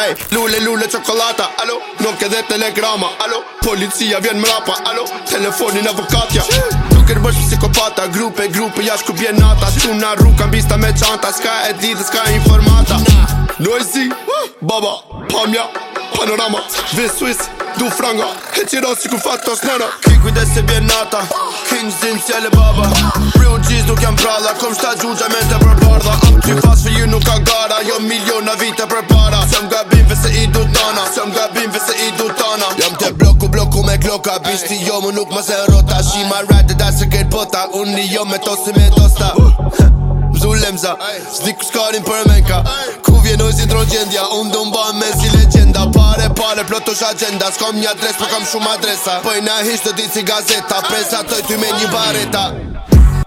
Ey, lule lule cioccolata, allo, non chiedete le allo, polizia vien me rapa, allo, telefoni in avvocatia. ata Grupe, grupe, jash ku bje nata Shtu në rrug, kam bista me qanta Ska e di dhe ska e informata Noisy, baba, pamja, panorama Vi Swiss, du franga He qiro si ku fatto s'nana Ki kujde se bje nata King zin cjele baba Real gjizë nuk jam prala Kom shta gjungja me të për Am ty fast for you nuk ka gara Jo miliona vite për para Se m'gabim vese i du tana Se m'gabim vese i du tana Jam të blok Ku me gloka bishti jo mu nuk më zero rota She my ride da se get bota Unë një jo me tosi me tosta Mzu lemza Zdi ku skarin për menka Ku vjenoj si dron gjendja Unë do mba me si legenda Pare pare plotush agenda S'kom një adres për po kam shumë adresa Pëj na hisht të ditë si gazeta Presa tëj ty me një bareta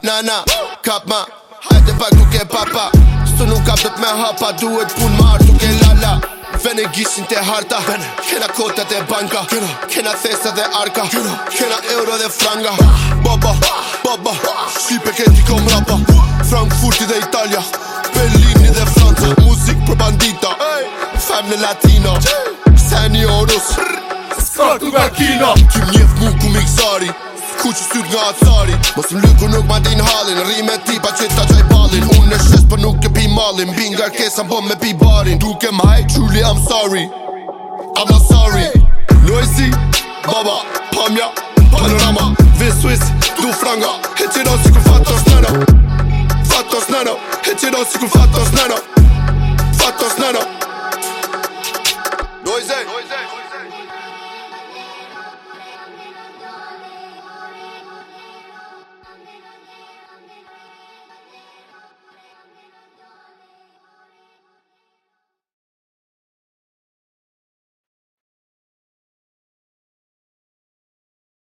Na na Kap ma Hajde pak ke papa Së nuk kap dhe t'me hapa Duhet pun marë duke lala Bene gishin të harta Bene Kena kota të banka Kena Kena thesa dhe arka Kena Kena euro dhe franga Baba Baba Shqipe ke t'i kom rapa Frankfurti dhe Italia Berlini dhe Franca Muzik për bandita Femme latino Seni orus Skartu nga kina Kim njef mu ku mikzari Ku që syt nga atari Mos lyku nuk ma din halin Rime ti pa qita qaj balin Unë e shes për nuk malin Bi nga kesa me pi barin Duke mai, truly I'm sorry I'm not sorry Loisi, baba, pamja, panorama Vi Swiss, du franga Hit it on si ku fatos nëno Fatos nëno Hit it on si ku fatos nëno